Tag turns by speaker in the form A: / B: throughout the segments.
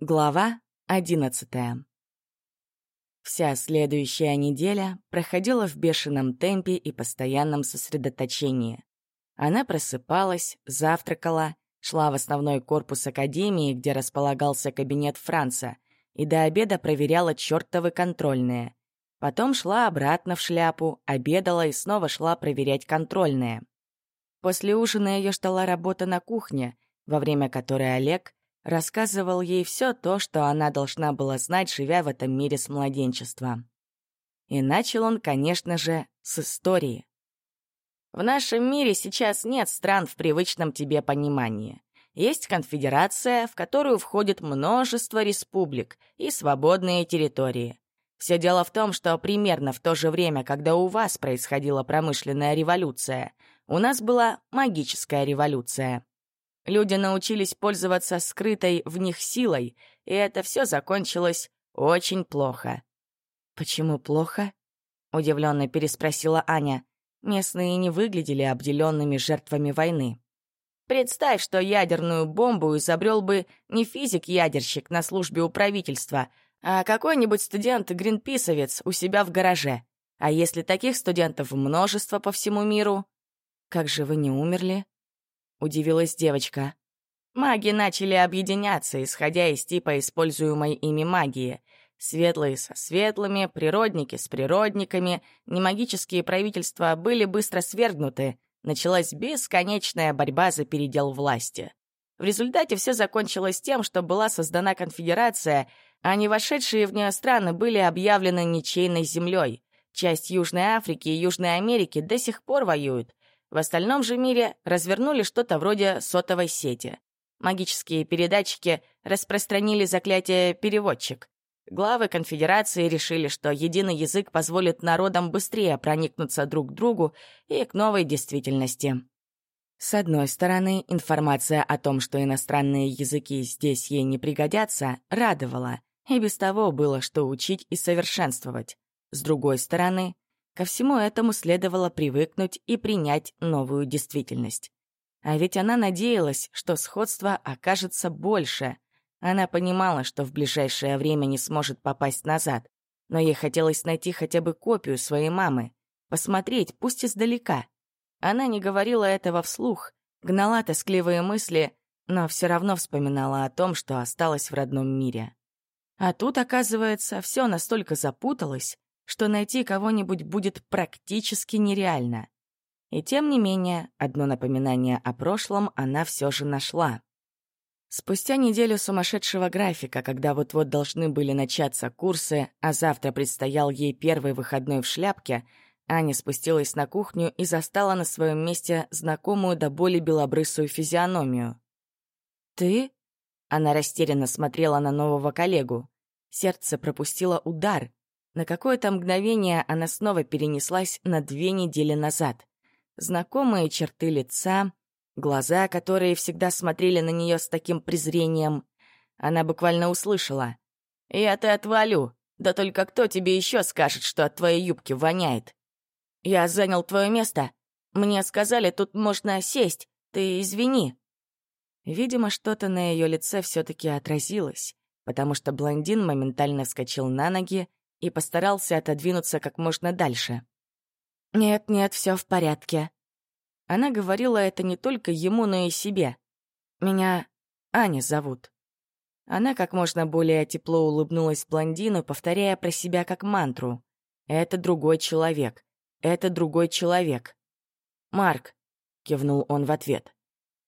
A: Глава одиннадцатая. Вся следующая неделя проходила в бешеном темпе и постоянном сосредоточении. Она просыпалась, завтракала, шла в основной корпус академии, где располагался кабинет Франца, и до обеда проверяла чертовы контрольные. Потом шла обратно в шляпу, обедала и снова шла проверять контрольные. После ужина ее ждала работа на кухне, во время которой Олег рассказывал ей все то, что она должна была знать, живя в этом мире с младенчества. И начал он, конечно же, с истории. В нашем мире сейчас нет стран в привычном тебе понимании. Есть конфедерация, в которую входит множество республик и свободные территории. Все дело в том, что примерно в то же время, когда у вас происходила промышленная революция, у нас была магическая революция. Люди научились пользоваться скрытой в них силой, и это все закончилось очень плохо. «Почему плохо?» — удивленно переспросила Аня. Местные не выглядели обделенными жертвами войны. Представь, что ядерную бомбу изобрел бы не физик-ядерщик на службе у правительства, а какой-нибудь студент-гринписовец у себя в гараже. А если таких студентов множество по всему миру? Как же вы не умерли? — удивилась девочка. Маги начали объединяться, исходя из типа используемой ими магии. Светлые со светлыми, природники с природниками, немагические правительства были быстро свергнуты. Началась бесконечная борьба за передел власти. В результате все закончилось тем, что была создана конфедерация, а не вошедшие в нее страны были объявлены ничейной землей. Часть Южной Африки и Южной Америки до сих пор воюют. В остальном же мире развернули что-то вроде сотовой сети. Магические передатчики распространили заклятие «переводчик». Главы конфедерации решили, что единый язык позволит народам быстрее проникнуться друг к другу и к новой действительности. С одной стороны, информация о том, что иностранные языки здесь ей не пригодятся, радовала, и без того было что учить и совершенствовать. С другой стороны, Ко всему этому следовало привыкнуть и принять новую действительность. А ведь она надеялась, что сходство окажется больше. Она понимала, что в ближайшее время не сможет попасть назад, но ей хотелось найти хотя бы копию своей мамы, посмотреть, пусть издалека. Она не говорила этого вслух, гнала тоскливые мысли, но все равно вспоминала о том, что осталось в родном мире. А тут, оказывается, все настолько запуталось, что найти кого-нибудь будет практически нереально. И тем не менее, одно напоминание о прошлом она все же нашла. Спустя неделю сумасшедшего графика, когда вот-вот должны были начаться курсы, а завтра предстоял ей первый выходной в шляпке, Аня спустилась на кухню и застала на своем месте знакомую до боли белобрысую физиономию. «Ты?» Она растерянно смотрела на нового коллегу. Сердце пропустило удар, на какое-то мгновение она снова перенеслась на две недели назад. Знакомые черты лица, глаза, которые всегда смотрели на нее с таким презрением. Она буквально услышала. «Я ты отвалю. Да только кто тебе еще скажет, что от твоей юбки воняет? Я занял твое место. Мне сказали, тут можно сесть. Ты извини». Видимо, что-то на ее лице все-таки отразилось, потому что блондин моментально вскочил на ноги и постарался отодвинуться как можно дальше. «Нет-нет, все в порядке». Она говорила это не только ему, но и себе. «Меня Аня зовут». Она как можно более тепло улыбнулась блондину, повторяя про себя как мантру. «Это другой человек. Это другой человек». «Марк», — кивнул он в ответ.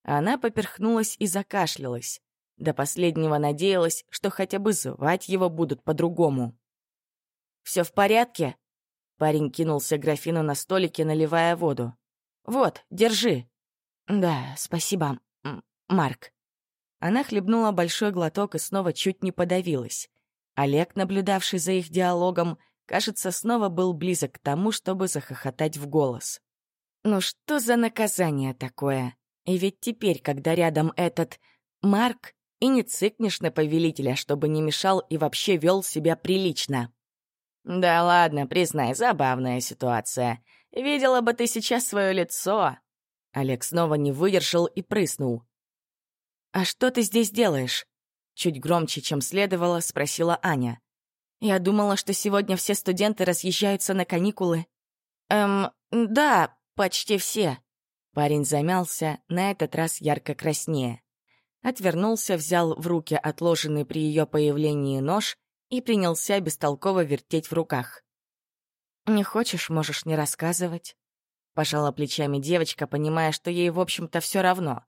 A: Она поперхнулась и закашлялась. До последнего надеялась, что хотя бы звать его будут по-другому. Все в порядке?» Парень кинулся графину на столике, наливая воду. «Вот, держи». «Да, спасибо, Марк». Она хлебнула большой глоток и снова чуть не подавилась. Олег, наблюдавший за их диалогом, кажется, снова был близок к тому, чтобы захохотать в голос. «Ну что за наказание такое? И ведь теперь, когда рядом этот Марк, и не цыкнешь на повелителя, чтобы не мешал и вообще вел себя прилично». «Да ладно, признай, забавная ситуация. Видела бы ты сейчас свое лицо!» Олег снова не выдержал и прыснул. «А что ты здесь делаешь?» Чуть громче, чем следовало, спросила Аня. «Я думала, что сегодня все студенты разъезжаются на каникулы». «Эм, да, почти все». Парень замялся, на этот раз ярко краснее. Отвернулся, взял в руки отложенный при ее появлении нож и принялся бестолково вертеть в руках. «Не хочешь, можешь не рассказывать». Пожала плечами девочка, понимая, что ей, в общем-то, все равно.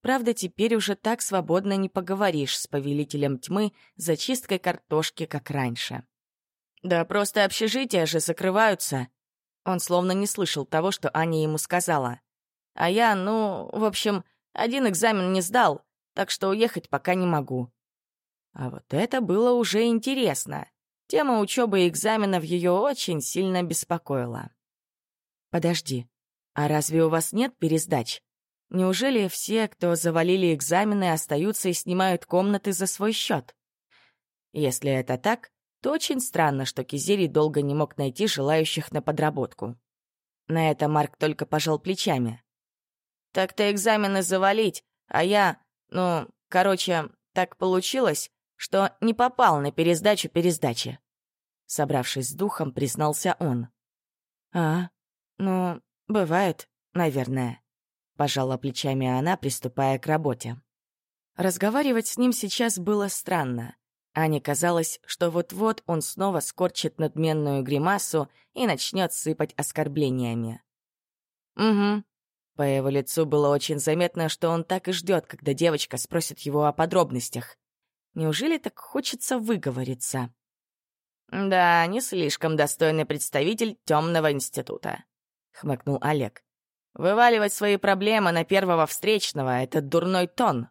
A: Правда, теперь уже так свободно не поговоришь с повелителем тьмы за чисткой картошки, как раньше. «Да просто общежития же закрываются!» Он словно не слышал того, что Аня ему сказала. «А я, ну, в общем, один экзамен не сдал, так что уехать пока не могу». А вот это было уже интересно. Тема учебы и экзаменов ее очень сильно беспокоила. «Подожди, а разве у вас нет пересдач?» Неужели все, кто завалили экзамены, остаются и снимают комнаты за свой счет? Если это так, то очень странно, что Кизерий долго не мог найти желающих на подработку. На это Марк только пожал плечами. «Так-то экзамены завалить, а я, ну, короче, так получилось, что не попал на пересдачу пересдачи». Собравшись с духом, признался он. «А, ну, бывает, наверное». Пожала плечами она, приступая к работе. Разговаривать с ним сейчас было странно. Ане казалось, что вот-вот он снова скорчит надменную гримасу и начнет сыпать оскорблениями. «Угу». По его лицу было очень заметно, что он так и ждет, когда девочка спросит его о подробностях. Неужели так хочется выговориться? «Да, не слишком достойный представитель темного института», — хмыкнул Олег. Вываливать свои проблемы на первого встречного — это дурной тон.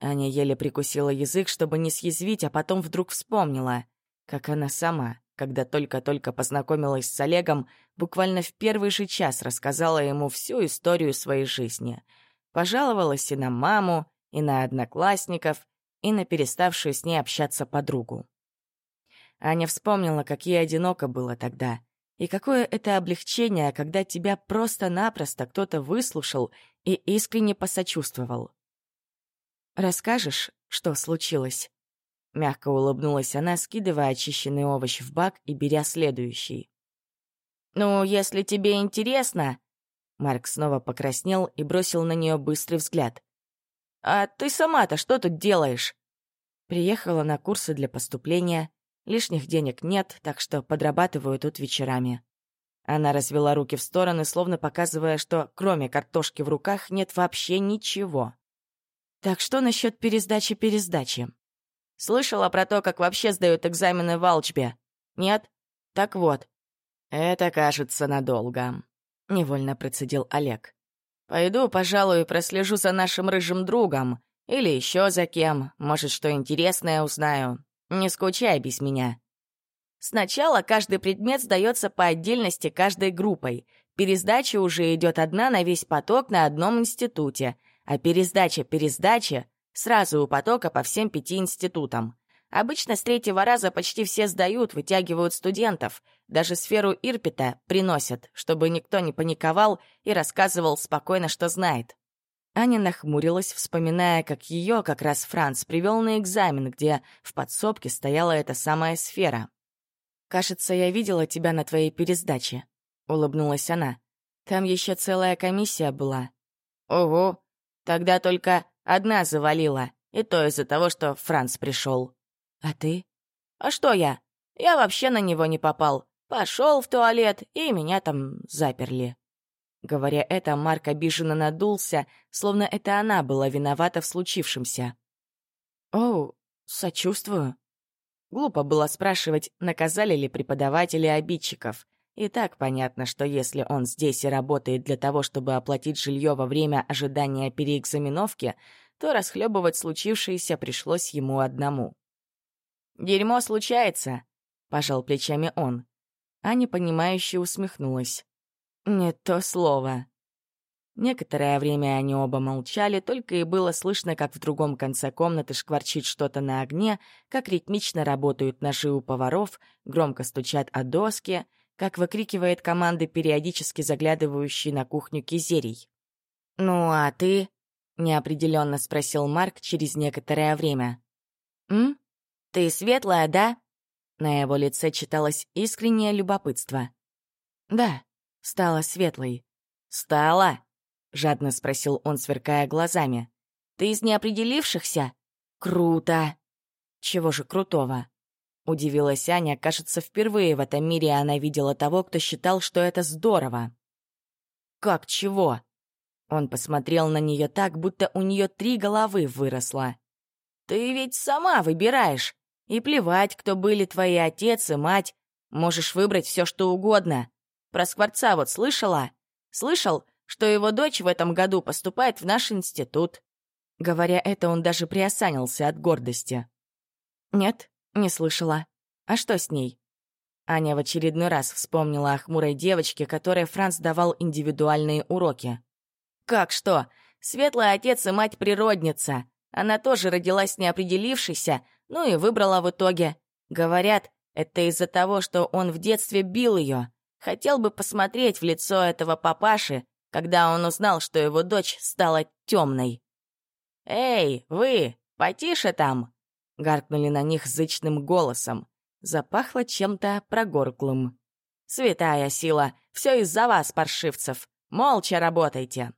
A: Аня еле прикусила язык, чтобы не съязвить, а потом вдруг вспомнила, как она сама, когда только-только познакомилась с Олегом, буквально в первый же час рассказала ему всю историю своей жизни. Пожаловалась и на маму, и на одноклассников, и на переставшую с ней общаться подругу. Аня вспомнила, как ей одиноко было тогда — и какое это облегчение, когда тебя просто-напросто кто-то выслушал и искренне посочувствовал. «Расскажешь, что случилось?» Мягко улыбнулась она, скидывая очищенный овощ в бак и беря следующий. «Ну, если тебе интересно...» Марк снова покраснел и бросил на нее быстрый взгляд. «А ты сама-то что тут делаешь?» Приехала на курсы для поступления, Лишних денег нет, так что подрабатываю тут вечерами. Она развела руки в стороны, словно показывая, что кроме картошки в руках нет вообще ничего. Так что насчет пересдачи-пересдачи? Слышала про то, как вообще сдают экзамены в Алчбе? Нет? Так вот. Это кажется надолго. Невольно процедил Олег. Пойду, пожалуй, прослежу за нашим рыжим другом. Или еще за кем. Может, что интересное узнаю. Не скучай без меня. Сначала каждый предмет сдается по отдельности каждой группой. Пересдача уже идет одна на весь поток на одном институте, а пересдача-пересдача сразу у потока по всем пяти институтам. Обычно с третьего раза почти все сдают, вытягивают студентов. Даже сферу Ирпита приносят, чтобы никто не паниковал и рассказывал спокойно, что знает. Аня нахмурилась, вспоминая, как ее как раз Франц привел на экзамен, где в подсобке стояла эта самая сфера. «Кажется, я видела тебя на твоей пересдаче», — улыбнулась она. «Там еще целая комиссия была». «Ого! Тогда только одна завалила, и то из-за того, что Франц пришел». «А ты?» «А что я? Я вообще на него не попал. Пошел в туалет, и меня там заперли». Говоря это, Марк обиженно надулся, словно это она была виновата в случившемся. «Оу, сочувствую». Глупо было спрашивать, наказали ли преподаватели обидчиков. И так понятно, что если он здесь и работает для того, чтобы оплатить жилье во время ожидания переэкзаменовки, то расхлебывать случившееся пришлось ему одному. «Дерьмо случается», — пожал плечами он. Аня, понимающе усмехнулась. Не то слово. Некоторое время они оба молчали, только и было слышно, как в другом конце комнаты шкварчит что-то на огне, как ритмично работают ножи у поваров, громко стучат о доски, как выкрикивает команды, периодически заглядывающий на кухню кизерий. «Ну а ты?» — неопределенно спросил Марк через некоторое время. «М? Ты светлая, да?» На его лице читалось искреннее любопытство. «Да, стала светлой». «Стала?» — жадно спросил он, сверкая глазами. «Ты из неопределившихся? Круто!» «Чего же крутого?» Удивилась Аня, кажется, впервые в этом мире она видела того, кто считал, что это здорово. «Как чего?» Он посмотрел на нее так, будто у нее три головы выросло. «Ты ведь сама выбираешь. И плевать, кто были твои отец и мать. Можешь выбрать все, что угодно. Про Скворца вот слышала? Слышал, что его дочь в этом году поступает в наш институт?» Говоря это, он даже приосанился от гордости. «Нет, не слышала. А что с ней?» Аня в очередной раз вспомнила о хмурой девочке, которой Франц давал индивидуальные уроки. «Как что? Светлый отец и мать природница. Она тоже родилась неопределившейся, ну и выбрала в итоге. Говорят, это из-за того, что он в детстве бил ее. Хотел бы посмотреть в лицо этого папаши, когда он узнал, что его дочь стала темной. «Эй, вы, потише там!» — гаркнули на них зычным голосом. Запахло чем-то прогорклым. «Святая сила! Все из-за вас, паршивцев! Молча работайте!»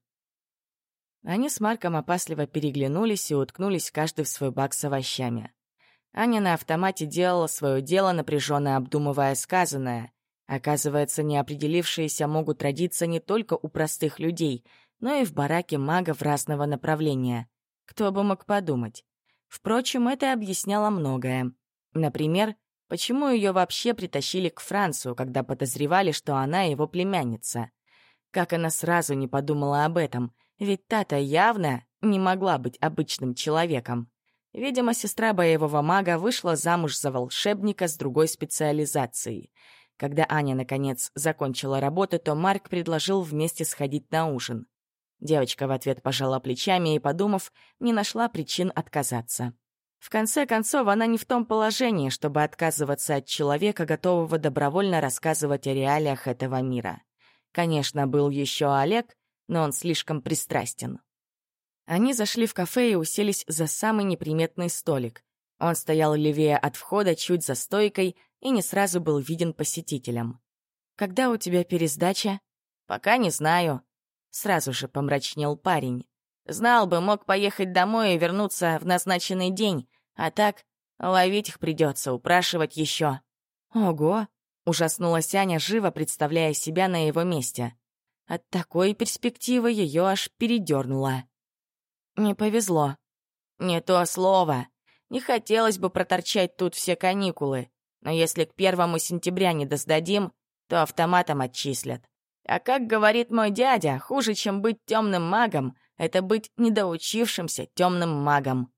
A: Они с Марком опасливо переглянулись и уткнулись каждый в свой бак с овощами. Аня на автомате делала свое дело, напряженно обдумывая сказанное. Оказывается, неопределившиеся могут родиться не только у простых людей, но и в бараке магов разного направления. Кто бы мог подумать. Впрочем, это объясняло многое. Например, почему ее вообще притащили к Францию, когда подозревали, что она его племянница. Как она сразу не подумала об этом — ведь Тата явно не могла быть обычным человеком. Видимо, сестра боевого мага вышла замуж за волшебника с другой специализацией. Когда Аня, наконец, закончила работу, то Марк предложил вместе сходить на ужин. Девочка в ответ пожала плечами и, подумав, не нашла причин отказаться. В конце концов, она не в том положении, чтобы отказываться от человека, готового добровольно рассказывать о реалиях этого мира. Конечно, был еще Олег, но он слишком пристрастен. Они зашли в кафе и уселись за самый неприметный столик. Он стоял левее от входа, чуть за стойкой, и не сразу был виден посетителям. «Когда у тебя пересдача?» «Пока не знаю». Сразу же помрачнел парень. «Знал бы, мог поехать домой и вернуться в назначенный день, а так ловить их придется, упрашивать еще». «Ого!» — ужаснулась Аня, живо представляя себя на его месте. От такой перспективы ее аж передернуло. Не повезло. Не то слово. Не хотелось бы проторчать тут все каникулы, но если к первому сентября не доздадим, то автоматом отчислят. А как говорит мой дядя, хуже, чем быть темным магом, это быть недоучившимся темным магом.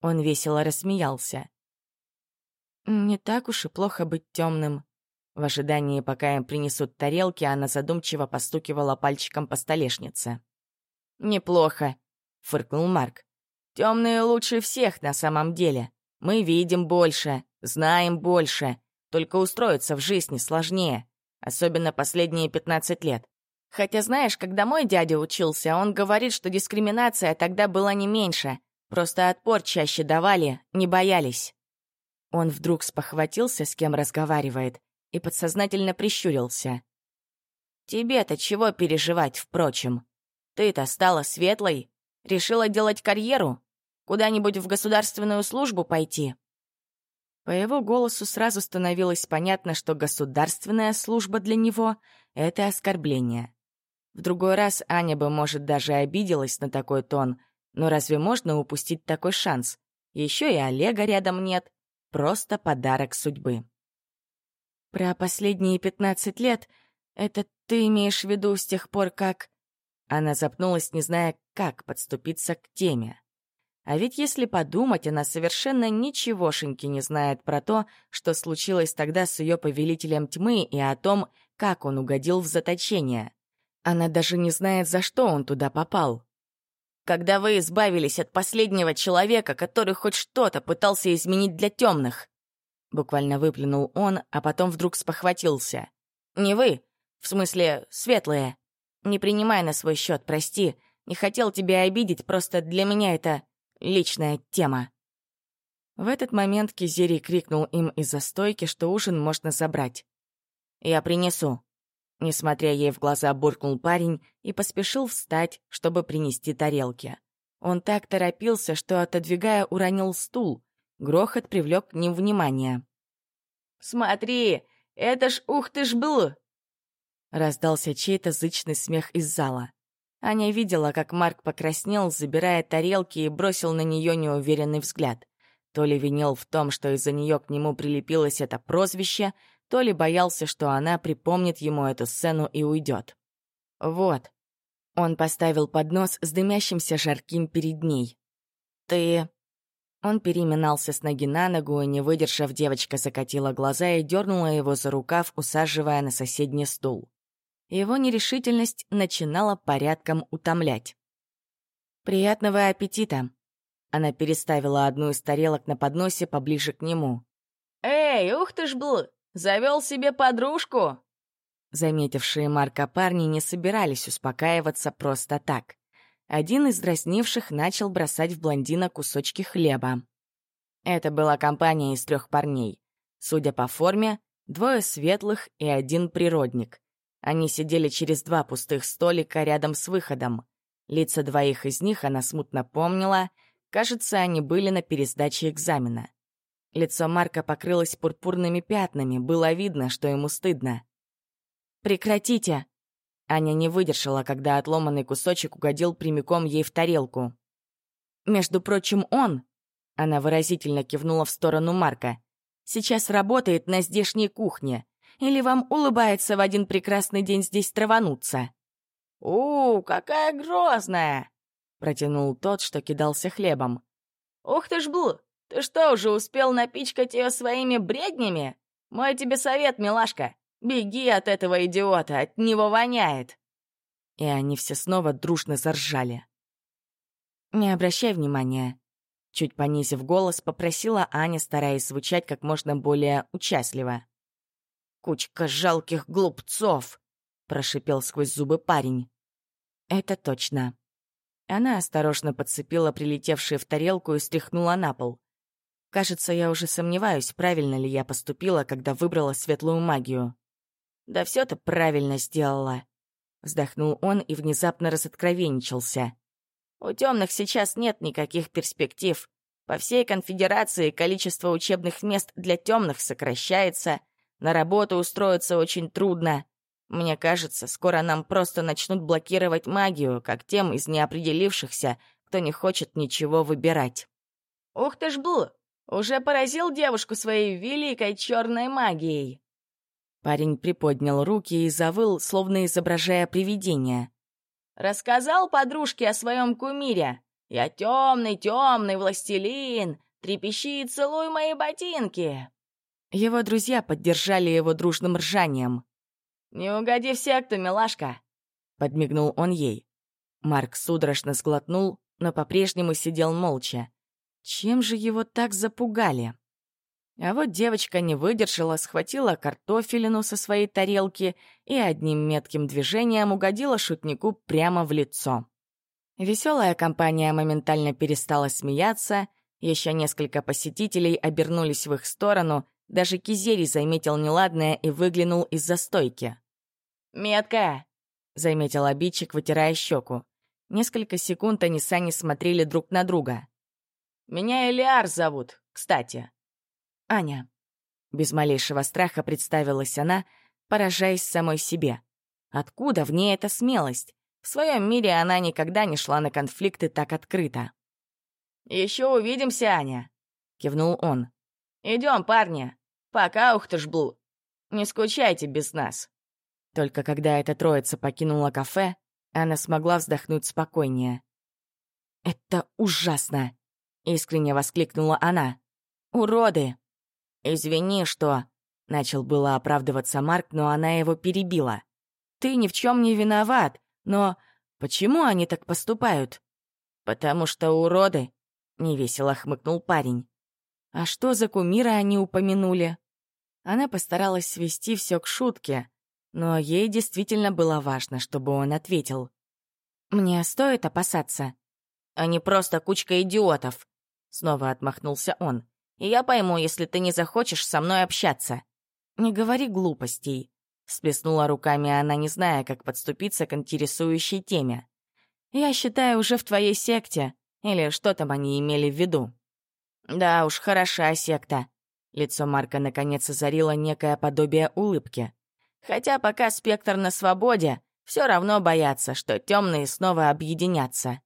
A: Он весело рассмеялся. «Не так уж и плохо быть темным. В ожидании, пока им принесут тарелки, она задумчиво постукивала пальчиком по столешнице. «Неплохо», — фыркнул Марк. «Темные лучше всех на самом деле. Мы видим больше, знаем больше. Только устроиться в жизни сложнее, особенно последние 15 лет. Хотя, знаешь, когда мой дядя учился, он говорит, что дискриминация тогда была не меньше. Просто отпор чаще давали, не боялись». Он вдруг спохватился, с кем разговаривает, и подсознательно прищурился. «Тебе-то чего переживать, впрочем? Ты-то стала светлой, решила делать карьеру, куда-нибудь в государственную службу пойти?» По его голосу сразу становилось понятно, что государственная служба для него — это оскорбление. В другой раз Аня бы, может, даже обиделась на такой тон, но разве можно упустить такой шанс? Еще и Олега рядом нет. Просто подарок судьбы. Про последние пятнадцать лет — это ты имеешь в виду с тех пор, как...» Она запнулась, не зная, как подступиться к теме. А ведь если подумать, она совершенно ничегошеньки не знает про то, что случилось тогда с ее повелителем тьмы и о том, как он угодил в заточение. Она даже не знает, за что он туда попал. Когда вы избавились от последнего человека, который хоть что-то пытался изменить для темных, Буквально выплюнул он, а потом вдруг спохватился. «Не вы. В смысле, светлые. Не принимай на свой счет, прости. Не хотел тебя обидеть, просто для меня это личная тема». В этот момент Кизерий крикнул им из-за стойки, что ужин можно забрать. «Я принесу». Несмотря ей в глаза, буркнул парень и поспешил встать, чтобы принести тарелки. Он так торопился, что, отодвигая, уронил стул. Грохот привлек к ним внимание.
B: «Смотри, это ж ух ты ж был!»
A: Раздался чей-то зычный смех из зала. Аня видела, как Марк покраснел, забирая тарелки, и бросил на нее неуверенный взгляд. То ли винил в том, что из-за нее к нему прилепилось это прозвище, то ли боялся, что она припомнит ему эту сцену и уйдет. «Вот». Он поставил поднос с дымящимся жарким перед ней. «Ты...» Он переминался с ноги на ногу, и, не выдержав, девочка закатила глаза и дернула его за рукав, усаживая на соседний стул. Его нерешительность начинала порядком утомлять. «Приятного аппетита!» Она переставила одну из тарелок на подносе поближе к нему.
B: «Эй, ух ты ж был! Завел себе подружку!»
A: Заметившие Марка парни не собирались успокаиваться просто так. Один из дразнивших начал бросать в блондина кусочки хлеба. Это была компания из трех парней. Судя по форме, двое светлых и один природник. Они сидели через два пустых столика рядом с выходом. Лица двоих из них она смутно помнила. Кажется, они были на пересдаче экзамена. Лицо Марка покрылось пурпурными пятнами, было видно, что ему стыдно. «Прекратите!» Аня не выдержала, когда отломанный кусочек угодил прямиком ей в тарелку. «Между прочим, он...» Она выразительно кивнула в сторону Марка. «Сейчас работает на здешней кухне. Или вам улыбается в один прекрасный день здесь травануться?»
B: «У, какая грозная!» — протянул тот, что кидался хлебом. «Ух ты ж, Блу, ты что, уже успел напичкать ее своими бреднями? Мой тебе совет, милашка, беги от этого идиота, от него воняет!»
A: И они все снова дружно заржали. «Не обращай внимания», — чуть понизив голос, попросила Аня, стараясь звучать как можно более участливо.
B: «Кучка жалких глупцов!» — прошипел сквозь зубы парень.
A: «Это точно». Она осторожно подцепила прилетевшие в тарелку и стряхнула на пол. Кажется, я уже сомневаюсь, правильно ли я поступила, когда выбрала светлую магию. «Да все ты правильно сделала», — вздохнул он и внезапно разоткровенничался.
B: «У темных сейчас нет никаких перспектив. По всей конфедерации количество учебных мест для темных сокращается, на работу устроиться очень трудно. Мне кажется, скоро нам просто начнут блокировать магию, как тем из неопределившихся, кто не хочет ничего выбирать. Ух ты ж, Блу! Уже поразил девушку своей великой черной магией.
A: Парень приподнял руки и завыл, словно изображая привидение.
B: Рассказал подружке о своем кумире. Я темный, темный властелин. Трепещи и целуй мои ботинки.
A: Его друзья поддержали его дружным ржанием.
B: «Не угоди в секту, милашка!»
A: — подмигнул он ей. Марк судорожно сглотнул, но по-прежнему сидел молча. Чем же его так запугали? А вот девочка не выдержала, схватила картофелину со своей тарелки и одним метким движением угодила шутнику прямо в лицо. Веселая компания моментально перестала смеяться, еще несколько посетителей обернулись в их сторону, даже Кизери заметил неладное и выглянул из-за стойки.
B: «Метка!»
A: — заметил обидчик, вытирая щеку. Несколько секунд они с Аней смотрели друг на друга.
B: «Меня Элиар зовут, кстати».
A: «Аня». Без малейшего страха представилась она, поражаясь самой себе. Откуда в ней эта смелость? В своем мире она никогда не шла на конфликты так открыто.
B: «Еще увидимся, Аня», — кивнул он. «Идем, парни, Пока, Ухтышблу. Не скучайте без нас».
A: Только когда эта троица покинула кафе, она смогла вздохнуть спокойнее. «Это ужасно!» — искренне воскликнула она. «Уроды!» «Извини, что...» — начал было оправдываться Марк, но она его перебила. «Ты ни в чем не виноват, но почему они так поступают?» «Потому что уроды», — невесело хмыкнул парень. А что за кумира они упомянули? Она постаралась свести все к шутке, но ей действительно было важно, чтобы он ответил. «Мне стоит опасаться?» «Они просто кучка идиотов», — снова отмахнулся он.
B: и я пойму, если ты не захочешь со мной общаться».
A: «Не говори глупостей», — всплеснула руками она, не зная, как подступиться к интересующей теме. «Я считаю, уже в твоей секте, или что там они имели в виду?»
B: «Да уж, хороша секта». Лицо Марка наконец озарило некое подобие улыбки. «Хотя пока спектр на свободе, все равно боятся, что темные снова объединятся».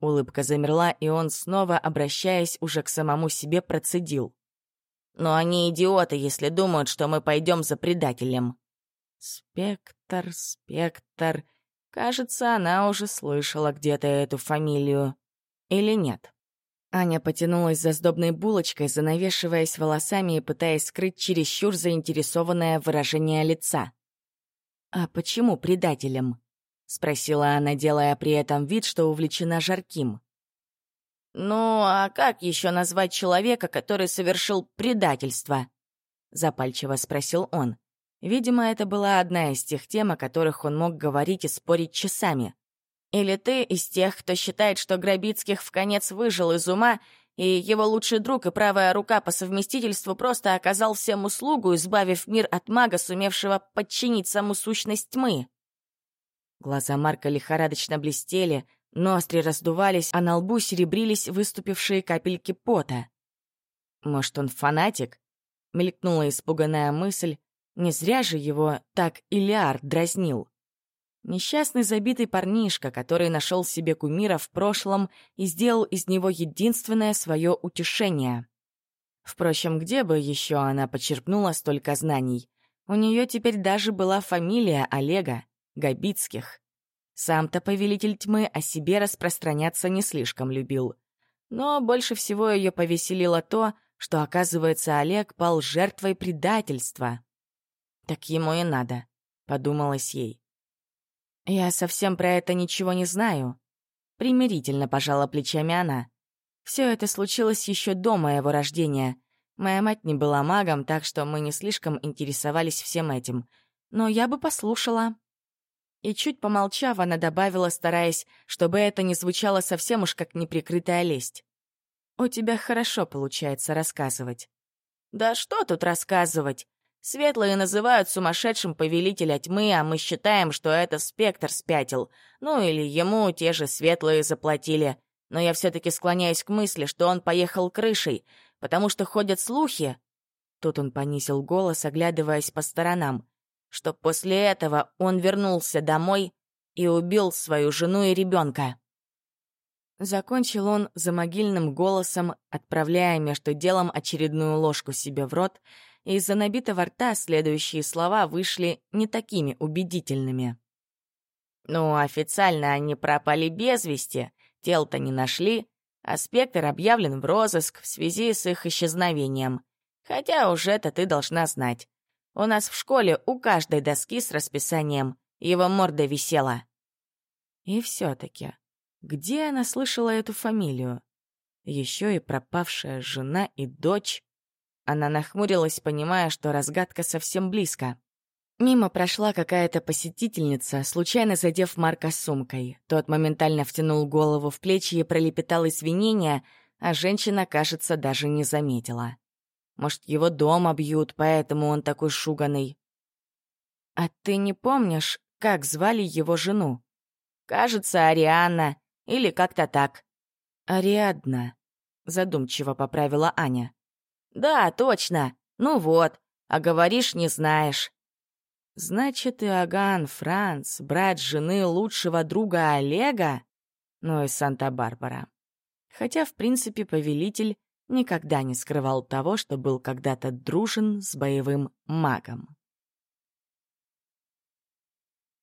A: Улыбка замерла, и он, снова обращаясь уже к самому себе, процедил.
B: «Но они идиоты, если думают, что мы пойдем за предателем».
A: «Спектр, спектр...» Кажется, она уже слышала где-то эту фамилию. Или нет? Аня потянулась за сдобной булочкой, занавешиваясь волосами и пытаясь скрыть чересчур заинтересованное выражение лица. «А почему предателем?» — спросила она, делая при этом вид, что увлечена жарким.
B: «Ну, а как еще назвать человека, который совершил предательство?» — запальчиво спросил он.
A: Видимо, это была одна из тех тем, о которых он мог говорить и спорить часами.
B: Или ты из тех, кто считает, что Грабицких в конец выжил из ума, и его лучший друг и правая рука по совместительству просто оказал всем услугу, избавив мир от мага, сумевшего подчинить саму сущность тьмы?
A: Глаза Марка лихорадочно блестели, ноздри раздувались, а на лбу серебрились выступившие капельки пота. «Может, он фанатик?» — мелькнула испуганная мысль. Не зря же его так Илиар дразнил. Несчастный забитый парнишка, который нашел себе кумира в прошлом и сделал из него единственное свое утешение. Впрочем, где бы еще она почерпнула столько знаний? У нее теперь даже была фамилия Олега, Габицких. Сам-то повелитель тьмы о себе распространяться не слишком любил. Но больше всего ее повеселило то, что, оказывается, Олег пал жертвой предательства. «Так ему и надо», — подумалось ей. «Я совсем про это ничего не знаю». Примирительно пожала плечами она. Все это случилось еще до моего рождения. Моя мать не была магом, так что мы не слишком интересовались всем этим. Но я бы послушала. И чуть помолчав, она добавила, стараясь, чтобы это не звучало совсем уж как неприкрытая лесть. «У тебя хорошо получается рассказывать».
B: «Да что тут рассказывать? Светлые называют сумасшедшим повелителя тьмы, а мы считаем, что это спектр спятил. Ну или ему те же светлые заплатили. Но я все-таки склоняюсь к мысли, что он поехал крышей, потому что ходят слухи.
A: Тут он понизил голос, оглядываясь по сторонам,
B: что после этого он вернулся домой и убил свою жену и ребенка.
A: Закончил он за могильным голосом, отправляя между делом очередную ложку себе в рот — из-за набитого рта следующие слова вышли не такими убедительными.
B: «Ну, официально они пропали без вести, тел-то не нашли, а спектр объявлен в розыск в связи с их исчезновением. Хотя уже это ты должна знать. У нас в школе у каждой доски с расписанием его морда висела».
A: И все-таки, где она слышала эту фамилию? Еще и пропавшая жена и дочь. Она нахмурилась, понимая, что разгадка совсем близко. Мимо прошла какая-то посетительница, случайно задев Марка сумкой. Тот моментально втянул голову в плечи и пролепетал извинения, а женщина, кажется, даже не заметила. Может, его дом обьют, поэтому он такой шуганый. «А ты не помнишь, как звали его жену?»
B: «Кажется, Арианна. Или как-то так».
A: «Ариадна», — задумчиво поправила Аня.
B: «Да, точно. Ну вот. А говоришь, не знаешь».
A: «Значит, Иоганн Франц, брат жены лучшего друга Олега?» Ну и Санта-Барбара. Хотя, в принципе, повелитель никогда не скрывал того, что был когда-то дружен с боевым магом.